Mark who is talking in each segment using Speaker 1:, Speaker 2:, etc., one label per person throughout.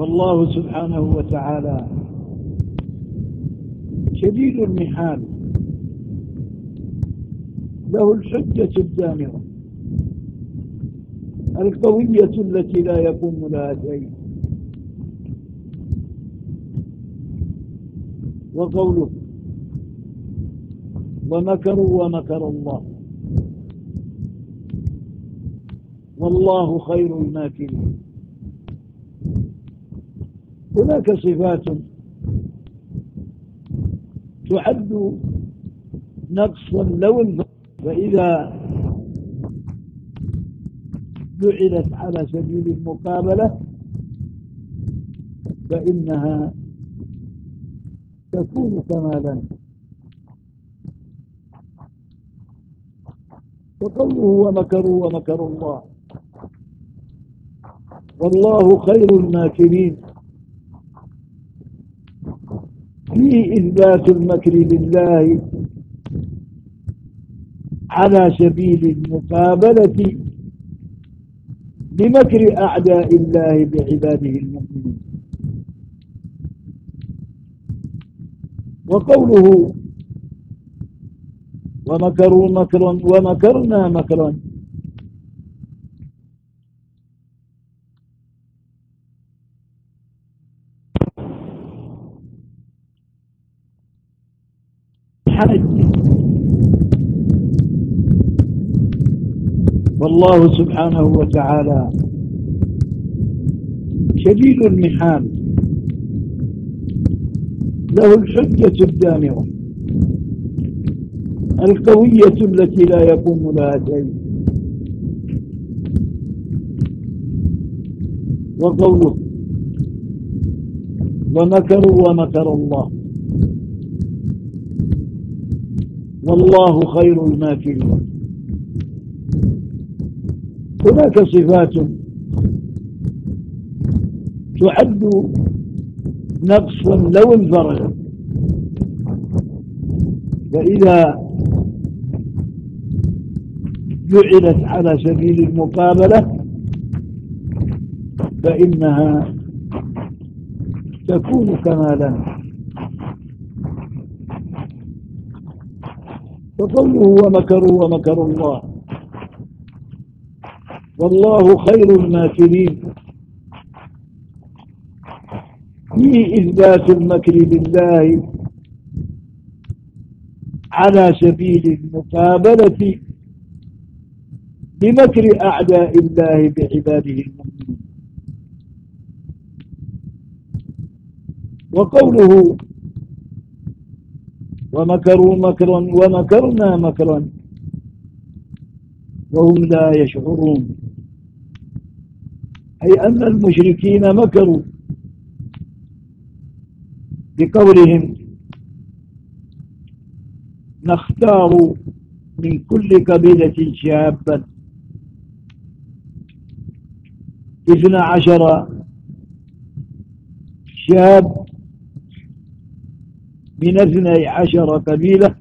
Speaker 1: والله سبحانه وتعالى شديد المحال. له الحجة الدامرة القوية التي لا يقوم لها شيء. وقوله ومكروا ومكر الله. والله خير الماكرين. هناك صفات تعد نقصا لو فإذا جعلت على سبيل المقابلة فإنها تكون كمالا. وقوله ومكروا ومكر الله. والله خير الماكرين. فيه إثبات المكر لله على سبيل المقابلة بمكر أعداء الله بعباده المؤمنين. وقوله ومكروا مكرا ومكرنا مكرا والله سبحانه وتعالى شديد المحال. له الحجة الدامرة القوية التي لا يقوم لها شيء. وقوله ومكروا ومكر الله. والله خير الماكرين. هناك صفات تعد نقصا لو انفرد. فإذا جعلت على سبيل المقابلة فإنها تكون كمالا فقوله ومكروا ومكر الله. والله خير الماكرين فيه إثبات المكر بالله على سبيل المقابلة بمكر أعداء الله بعباده المؤمنين. وقوله ومكروا مكرا ومكرنا مكرا وهم لا يشعرون. أي أن المشركين مكروا بقولهم نختار من كل قبيلة شابا. اثنى عشر شاب من اثني عشر قبيلة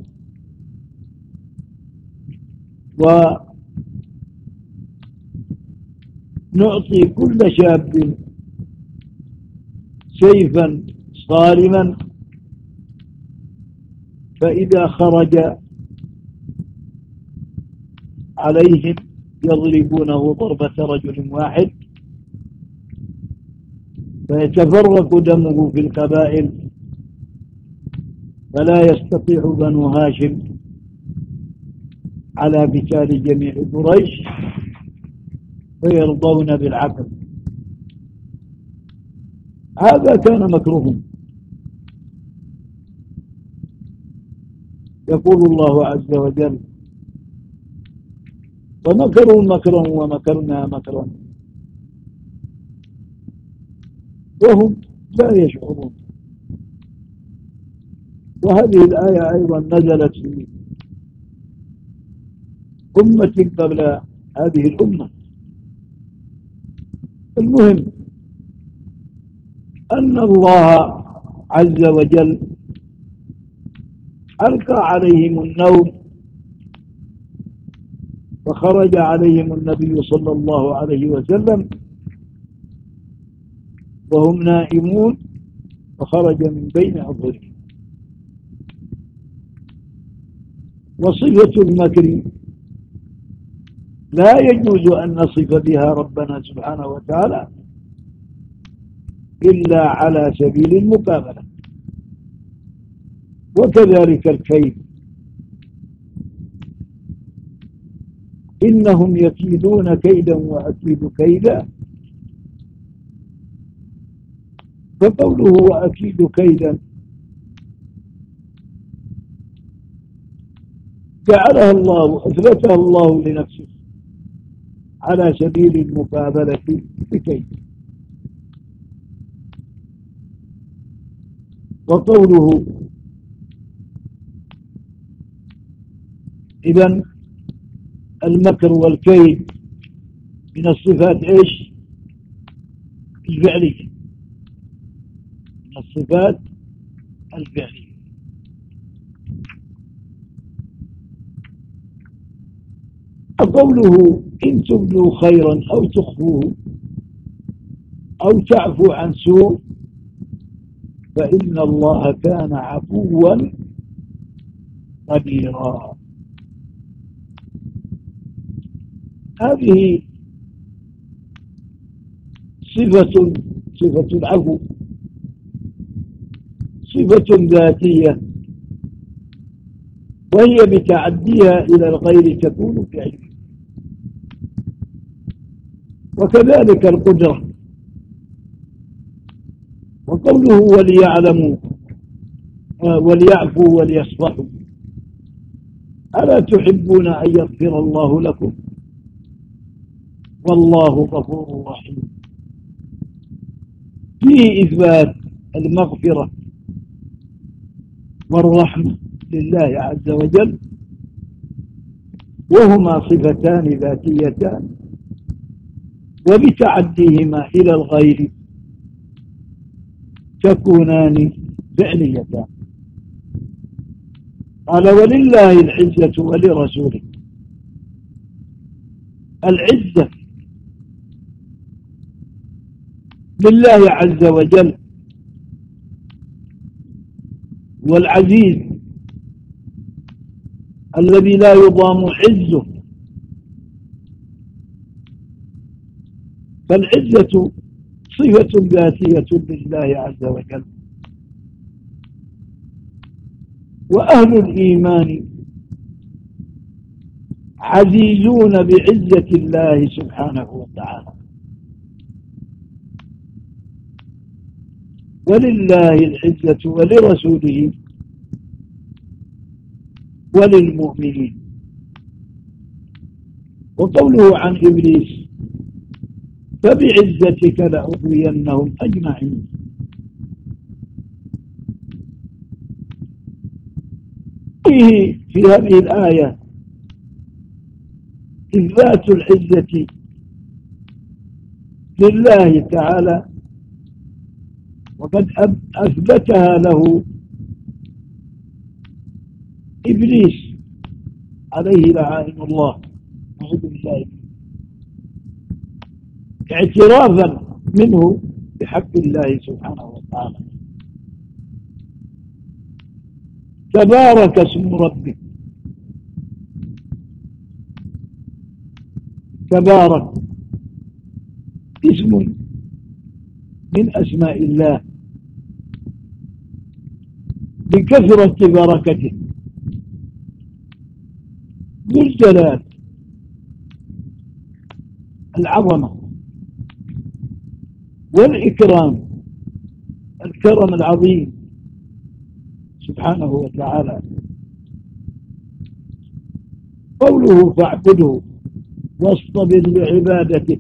Speaker 1: ونعطي كل شاب سيفا صارما. فإذا خرج عليهم يضربونه ضربة رجل واحد فيتفرق دمه في القبائل. فلا يستطيع بنو هاشم على قتال جميع قريش. فيرضون بالعقل. هذا كان مكروهم يقول الله عز وجل ومكروا مكرا ومكرنا مكرا. وهم لا يشعرون. وهذه الآية أيضا نزلت في أمة قبل هذه الأمة. المهم أن الله عز وجل ألقى عليهم النوم فخرج عليهم النبي صلى الله عليه وسلم وهم نائمون فخرج من بين أظهرهم. وصفة المكر لا يجوز أن نصف بها ربنا سبحانه وتعالى إلا على سبيل المقابلة. وكذلك الكيد. إنهم يكيدون كيدا وأكيد كيدا. فقوله وأكيد كيدا جعلها الله أثبتها الله لنفسه. على سبيل المقابلة بكيد وقوله إذا المكر والكيد من الصفات إيش؟ الفعلية. من الصفات الفعلية. وقوله إن تبدوا خيرا أو تخفوه أو تعفو عن سوء فإن الله كان عفوا قديرا. هذه صفة صفة العفو صفة ذاتية وهي بتعديها إلى الغير تكون فعلية وكذلك القدرة. وقوله وليعلموا آه، وليعفوا وليصفحوا. ألا تحبون أن يغفر الله لكم؟ والله غفور رحيم. فيه إثبات المغفرة والرحمة لله عز وجل وهما صفتان ذاتيتان. وبتعديهما إلى الغير تكونان فعليتان. قال ولله العزة ولرسوله. العزة لله عز وجل والعزيز الذي لا يضام عزه فالعزة صفة ذاتية لله عز وجل. وأهل الإيمان عزيزون بعزة الله سبحانه وتعالى. ولله العزة ولرسوله وللمؤمنين. وقوله عن إبليس فبعزتك لأغوينهم أجمعين. فيه في هذه الآية إثبات العزة لله تعالى وقد أثبتها له إبليس عليه لعائن الله. أعوذ بالله اعترافا منه بحق الله سبحانه وتعالى. تبارك اسم ربك. تبارك. اسم من أسماء الله. بكثرة بركته. ذو الجلال. العظمة. والإكرام الكرم العظيم سبحانه وتعالى. قوله فاعبده واصطبر لعبادته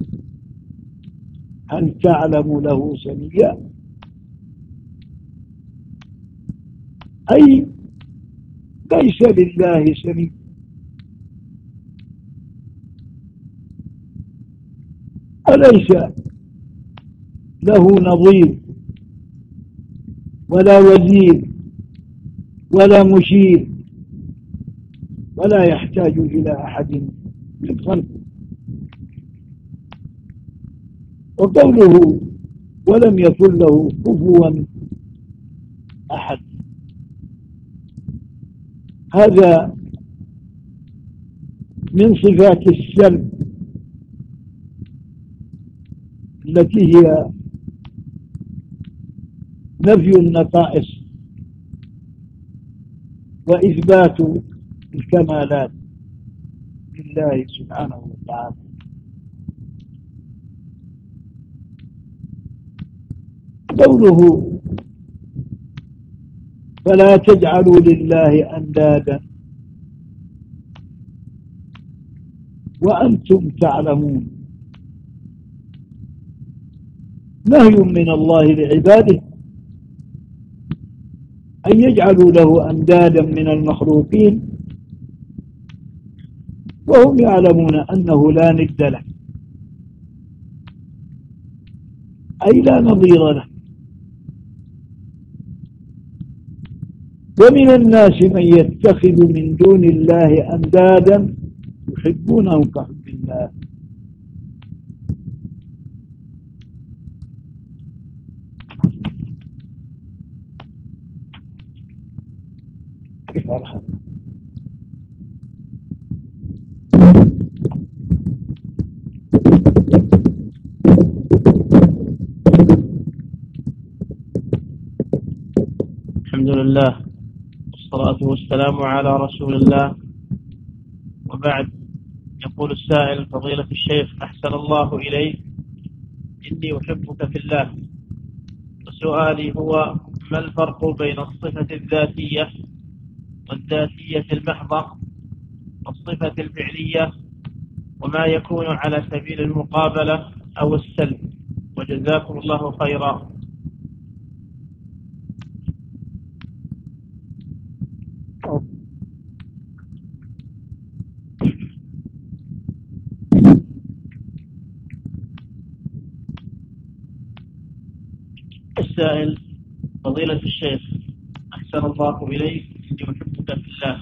Speaker 1: هل تعلم له سميا؟ أي ليس لله سمي أليس له نظير ولا وزير ولا مشير ولا يحتاج إلى أحد من خلقه. وقوله ولم يكن له كفوا أحد. هذا من صفات السلب التي هي نفي النقائص وإثبات الكمالات لله سبحانه وتعالى. قوله فلا تجعلوا لله أندادا. وأنتم تعلمون. نهي من الله لعباده. أن يجعلوا له أندادا من المخلوقين. وهم يعلمون أنه لا ند له. أي لا نظير له. ومن الناس من يتخذ من دون الله أندادا يحبونهم كحب الله كيف أرحم
Speaker 2: الحمد لله والصلاة والسلام على رسول الله. وبعد يقول السائل فضيلة الشيخ أحسن الله إليك. إني أحبك في الله. وسؤالي هو ما الفرق بين الصفة الذاتية والذاتية المحضة والصفة الفعلية وما يكون على سبيل المقابلة أو السلب؟ وجزاكم الله خيرا السائل فضيلة الشيخ أحسن الله إليك إني أحبك في الله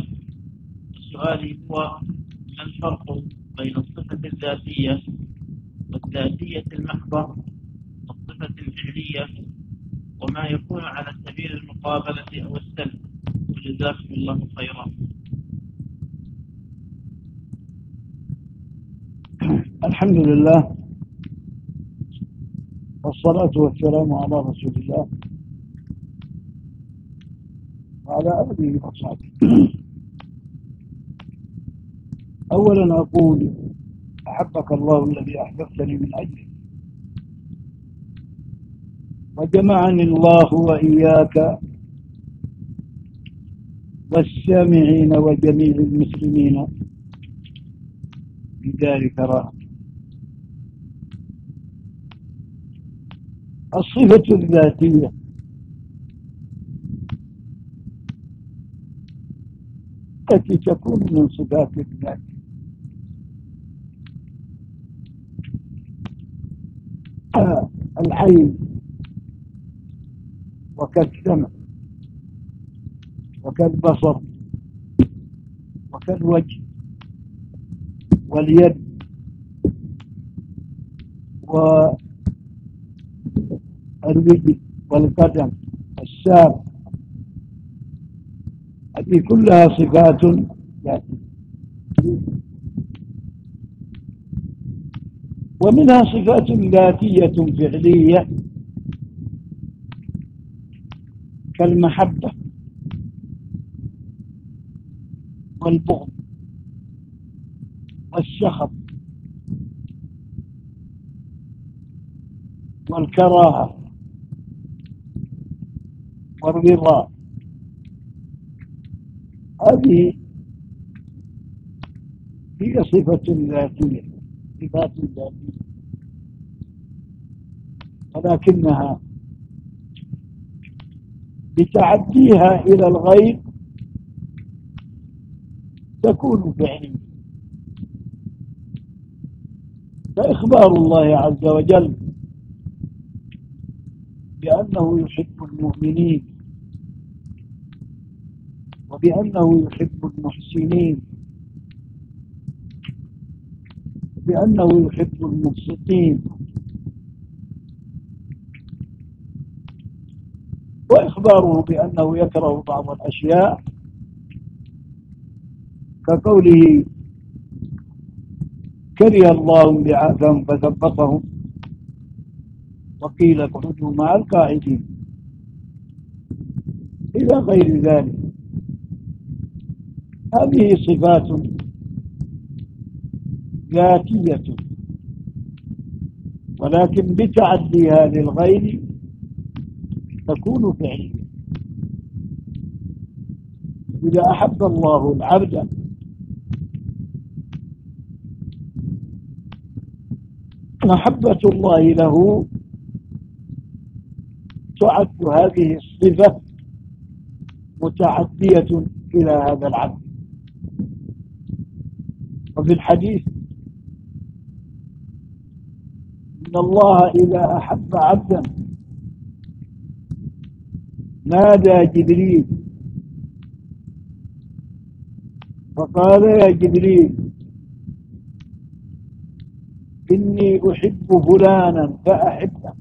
Speaker 2: سؤالي هو ما الفرق بين الصفة الذاتية والذاتية المحضة والصفة الفعلية وما يكون على سبيل المقابلة أو السلب؟ وجزاكم الله خيرا.
Speaker 1: الحمد لله والصلاة والسلام على رسول وصحبه أولا أقول أحبك الله الذي أحببتني من أجله. وجمعني الله وإياك والسامعين وجميع المسلمين بدار كرامة الصفة الذاتية التي تكون من صفات الذات آه، العين وكالسمع وكالبصر وكالوجه واليد والرجل والقدم الساق هذه كلها صفات. ومنها صفات ذاتية فعلية كالمحبة والبغض والسخط والكراهة والرضا. هذه هي صفة ذاتية صفات ذاتية ولكنها بتعديها إلى الغيب تكون فعلية. فإخبار الله عز وجل بأنه يحب المؤمنين وبأنه يحب المحسنين. بأنه يحب المقسطين وإخباره بأنه يكره بعض الأشياء كقوله كره الله بعاثهم فثبطهم وقيل اقعدوا مع القاعدين إلى غير ذلك. هذه صفات ذاتية. ولكن بتعديها للغير تكون فعلية. إذا أحب الله العبد محبة الله له تعد هذه الصفة متعدية إلى هذا العبد. وفي الحديث إن الله إذا أحب عبدا نادى جبريل فقال يا جبريل إني أحب فلانا فأحبه.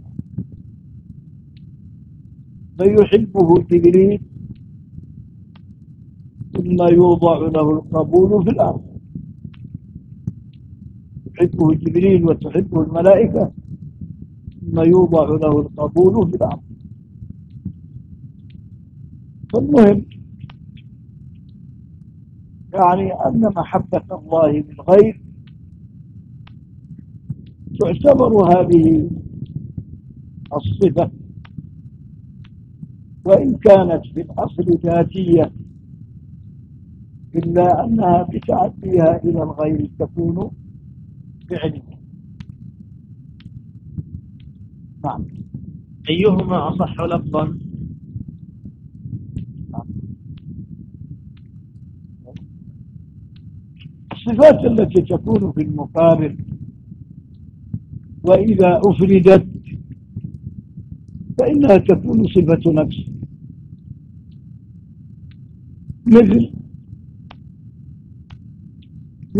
Speaker 1: فيحبه جبريل؟ ثم يوضع له القبول في الأرض. يحبه جبريل وتحبه الملائكة ثم يوضع له القبول في الأرض فالمهم يعني أن محبة الله للغير تعتبر هذه الصفة وإن كانت في الأصل ذاتية إلا أنها بتعديها إلى الغير تكون فعلية
Speaker 2: نعم. أيهما أصح لفظا؟
Speaker 1: الصفات التي تكون في المقابل وإذا أفردت فإنها تكون صفة نفس. مثل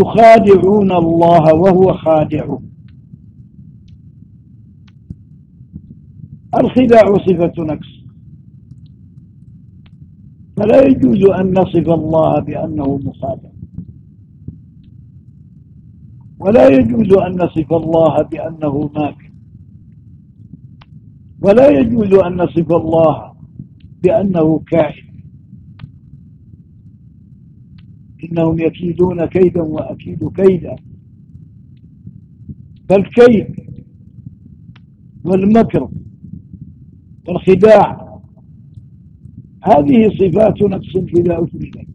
Speaker 1: يخادعون الله وهو خادع الخداع صفة نفس فلا يجوز أن نصف الله بأنه مخادع. ولا يجوز أن نصف الله بأنه ماكر ولا يجوز أن نصف الله بأنه كائن إنهم يكيدون كيدا وأكيد كيدا. فالكيد والمكر والخداع. هذه صفات نفس إذا أثبتت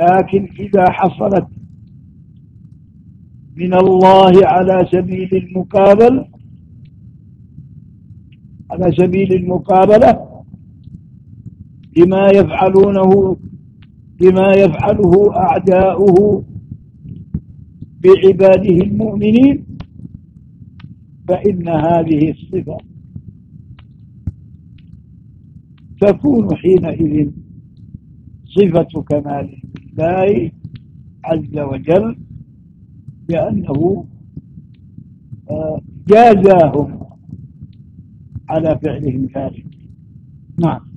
Speaker 1: لكن إذا حصلت من الله على سبيل المقابل على سبيل المقابلة بما يفعلونه بما يفعله أعداؤه بعباده المؤمنين فإن هذه الصفة تكون حينئذ صفة كمال الله عز وجل بأنه آه، جازاهم على فعلهم ذلك. نعم.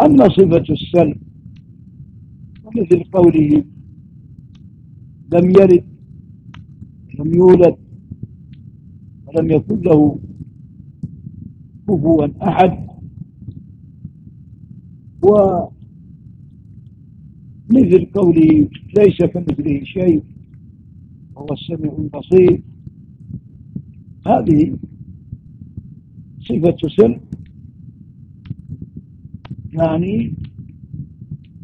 Speaker 1: أما صفة السلب مثل قوله لم يرد لم يولد ولم يكن له كفوا أحد. ومثل قوله ليس كمثله شيء وهو السميع البصير. هذه صفة سلب يعني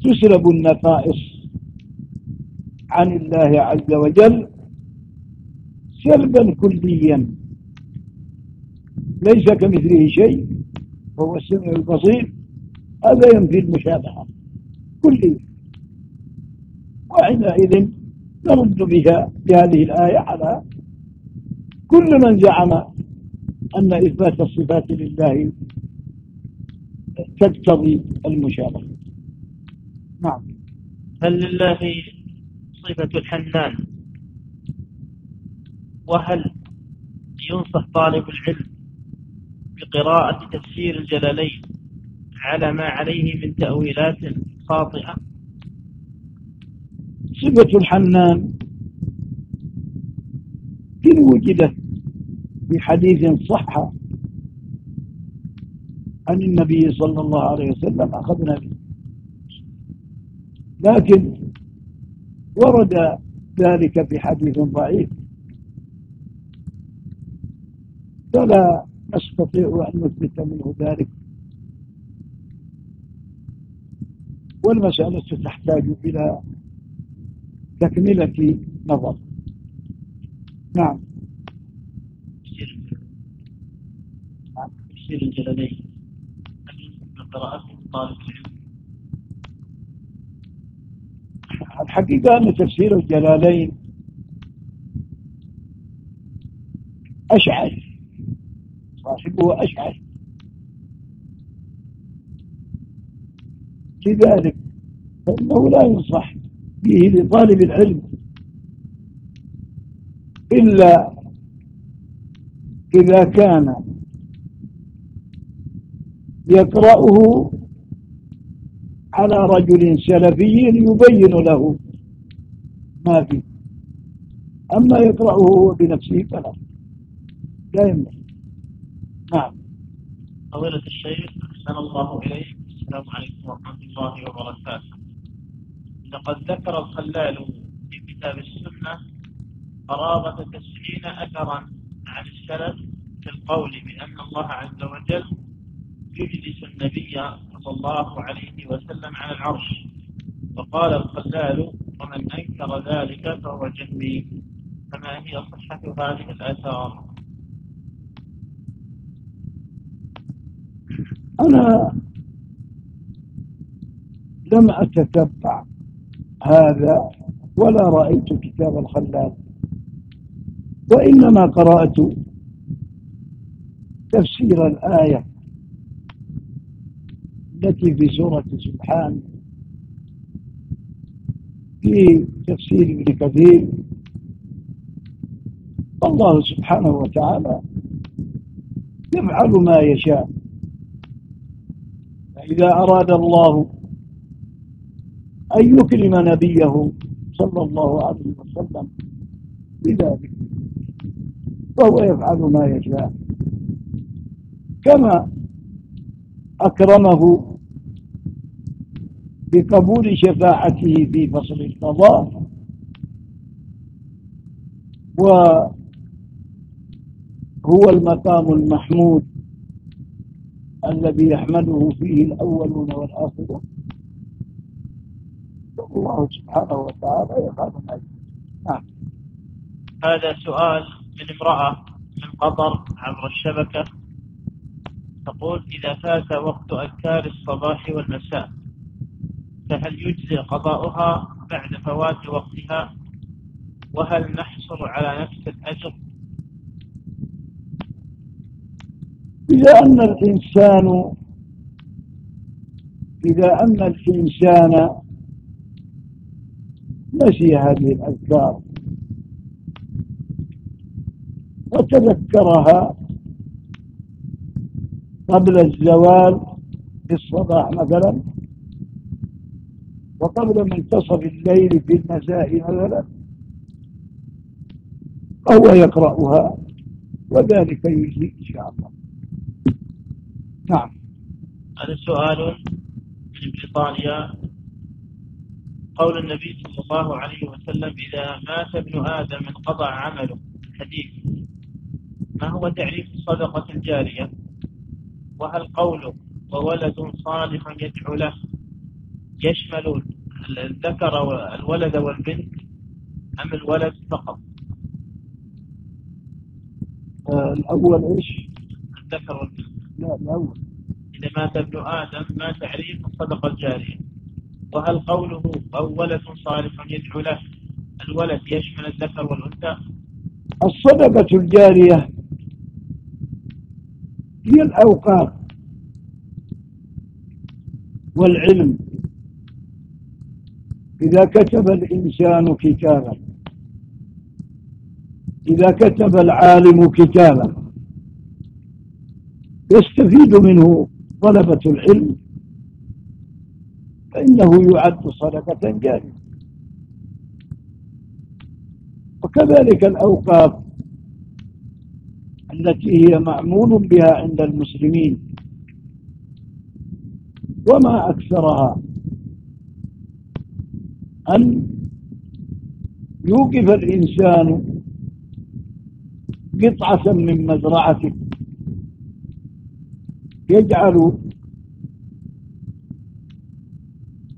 Speaker 1: تسلب النفائس عن الله عز وجل سلبا كليا. ليس كمثله شيء وهو السميع البصير. هذا ينفي المشابهة كليا. وحينئذ نرد بها بهذه الآية على كل من زعم أن إثبات الصفات لله تقتضي المشابهة نعم.
Speaker 2: هل لله صفة الحنان؟ وهل ينصح طالب العلم بقراءة تفسير الجلالين على ما عليه من تأويلات خاطئة؟
Speaker 1: صفة الحنان إن وجدت في حديث صح عن النبي صلى الله عليه وسلم أخذنا به. لكن ورد ذلك في حديث ضعيف. فلا نستطيع أن نثبت منه ذلك. والمسألة تحتاج إلى تكملة نظر. نعم.
Speaker 2: تفسير الجلالين. قراءته طالب العلم.
Speaker 1: الحقيقة أن تفسير الجلالين أشعر صاحبه أشعر لذلك فإنه لا ينصح به لطالب العلم إلا إذا كان يقرأه على رجل سلفي يبين له ما فيه. أما يقرأه هو بنفسه فلا. لا ينبغي نعم.
Speaker 2: فضيلة الشيخ أحسن الله إليك. السلام عليكم ورحمة الله وبركاته. لقد ذكر الخلال في كتاب السنة قرابة تسعين أثرا عن السلف في القول بأن الله عز وجل يجلس النبي صلى الله عليه وسلم على العرش. وقال الخلال ومن أنكر ذلك فهو جهمي فما هي صحة هذه الآثار؟
Speaker 1: أنا لم أتتبع هذا ولا رأيت كتاب الخلال وإنما قرأت تفسير الآية التي في سورة سبحان في تفسير ابن كثير. الله سبحانه وتعالى يفعل ما يشاء. فإذا أراد الله أن يكرم نبيه صلى الله عليه وسلم بذلك فهو يفعل ما يشاء. كما أكرمه بقبول شفاعته في فصل القضاء. وهو المقام المحمود الذي يحمله فيه الأولون والآخرون. الله سبحانه وتعالى يفعل نعم.
Speaker 2: هذا سؤال من امرأة من قطر عبر الشبكة. تقول إذا فات وقت أذكار الصباح والمساء فهل يجزي قضاؤها بعد فوات وقتها؟ وهل نحصل على نفس الأجر؟
Speaker 1: إذا أن الإنسان إذا أن الإنسان نسي هذه الأذكار وتذكرها قبل الزوال في الصباح مثلا وقبل منتصف الليل في المساء مثلا فهو يقرأها وذلك يجزي إن شاء الله. نعم.
Speaker 2: هذا سؤال من بريطانيا. قول النبي صلى الله عليه وسلم إذا مات ابن آدم انقطع عمله. حديث. ما هو تعريف الصدقة الجارية؟ وهل قوله وولد صالح يدعو له يشمل الذكر والولد والبنت أم الولد فقط؟
Speaker 1: آه الأول إيش؟
Speaker 2: الذكر والبنت.
Speaker 1: لا الأول.
Speaker 2: إذا مات ابن آدم ما تعريف الصدقة الجارية. وهل قوله أو ولد صالح يدعو له؟ الولد يشمل الذكر والأنثى؟
Speaker 1: الصدقة الجارية هي الأوقات والعلم. إذا كتب الإنسان كتابا. إذا كتب العالم كتابا. يستفيد منه طلبة العلم. فإنه يعد صدقة جارية. وكذلك الأوقاف التي هي معمول بها عند المسلمين. وما أكثرها. أن يوقف الإنسان قطعة من مزرعته. يجعل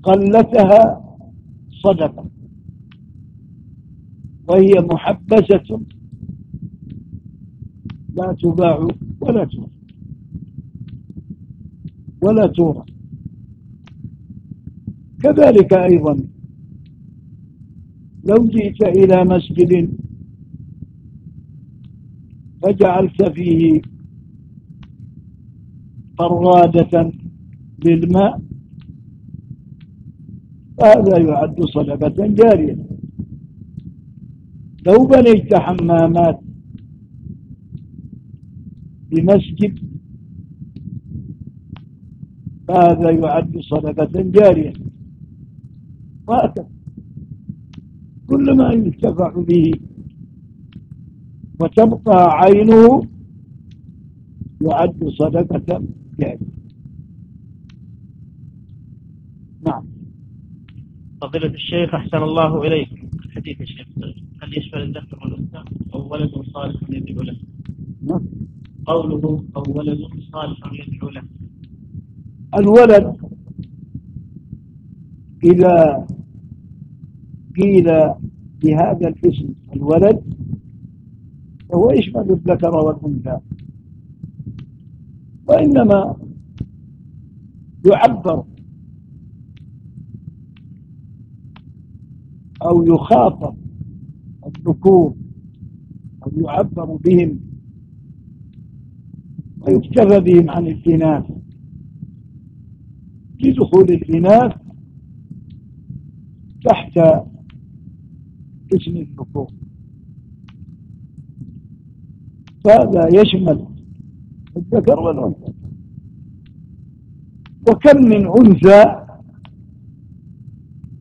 Speaker 1: قلتها صدقة. وهي محبسة. لا تباع ولا تورث ولا تورث. كذلك أيضا لو جئت إلى مسجد فجعلت فيه فرادة للماء. هذا يعد صدقة جارية. لو بنيت حمامات بمسجد فهذا يعد صدقة جارية. وهكذا كل ما ينتفع به وتبقى عينه يعد صدقة جارية
Speaker 2: نعم. فضيلة الشيخ أحسن الله إليك. حديث الشيخ هل يشمل الذكر والأنثى أو ولد صالح يدعو له؟ نعم. قوله أو ولد صالح يدعو له.
Speaker 1: الولد إذا قيل بهذا الاسم الولد. فهو يشمل الذكر والأنثى. وإنما يعبر أو يخاطب الذكور أو يعبر بهم ويكتفى بهم عن الإناث. لدخول الإناث تحت اسم الذكور فهذا يشمل الذكر والأنثى. وكم من أنثى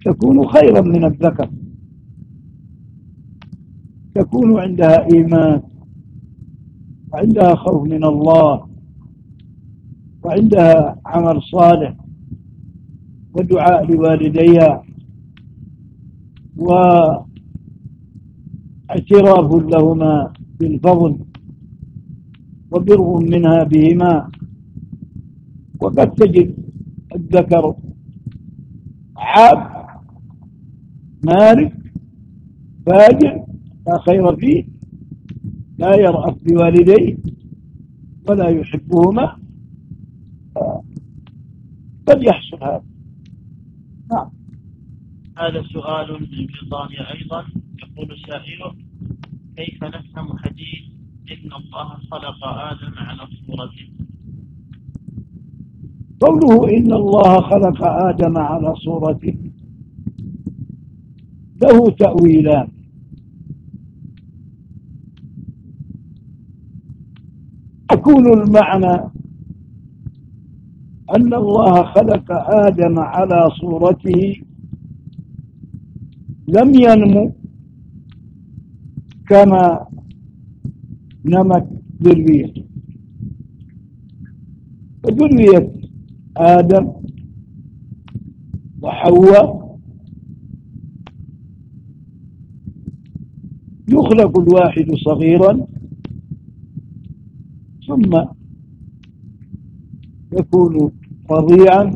Speaker 1: تكون خيرا من الذكر؟ تكون عندها إيمان وعندها خوف من الله وعندها عمل صالح ودعاء لوالديها واعتراف لهما بالفضل وبر منها بهما وقد تجد الذكر عاب مالك فاجر لا خير فيه لا يرأف بوالديه ولا يحبهما. قد يحصل هذا.
Speaker 2: نعم. هذا سؤال من بريطانيا أيضا. يقول سائله كيف نفهم حديث إن الله خلق آدم على صورته
Speaker 1: قوله إن الله خلق آدم على صورته له تأويلان. يكون المعنى أن الله خلق آدم على صورته لم ينمو. كما نمت ذريته ذرية آدم وحواء يخلق الواحد صغيرا ثم يكون رضيعا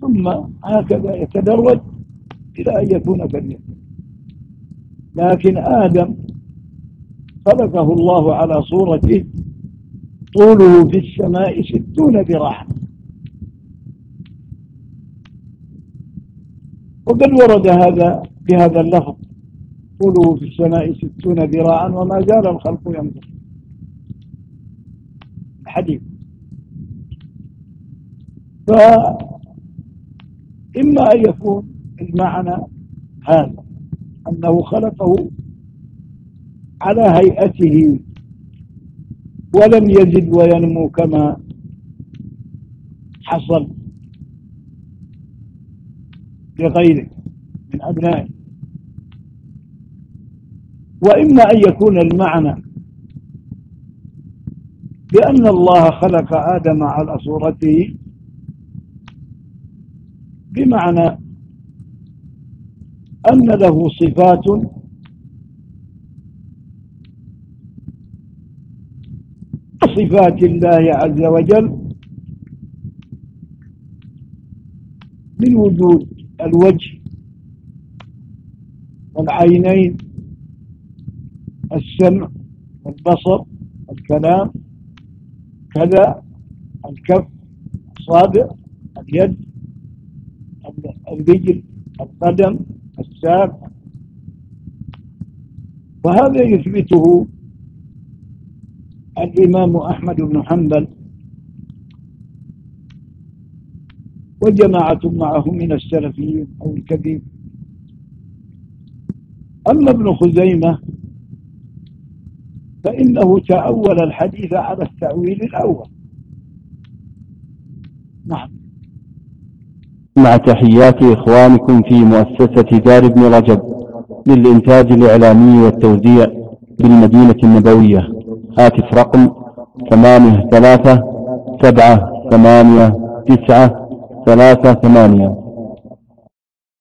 Speaker 1: ثم هكذا يتدرج إلى أن يكون كبيرا. لكن آدم خلقه الله على صورته طوله في السماء ستون ذراعا. وقد ورد هذا بهذا اللفظ طوله في السماء ستون ذراعا وما زال الخلق ينظر. الحديث فإما أن يكون المعنى هذا. أنه خلقه على هيئته ولم يزد وينمو كما حصل لغيره من أبنائه. وإما أن يكون المعنى بأن الله خلق آدم على صورته بمعنى أن له صفات. صفات الله عز وجل من وجود الوجه والعينين السمع والبصر الكلام كذا الكف الصابع اليد الرجل القدم. الساق وهذا يثبته الإمام أحمد بن حنبل وجماعة معه من السلفيين أو الكبير أما ابن خزيمة فإنه تأول الحديث على التأويل الأول. نعم.
Speaker 3: مع تحيات إخوانكم في مؤسسة دار ابن رجب للإنتاج الإعلامي والتوزيع بالمدينة النبوية. هاتف رقم ثمانية ثلاثة سبعة ثمانية تسعة ثلاثة ثمانية.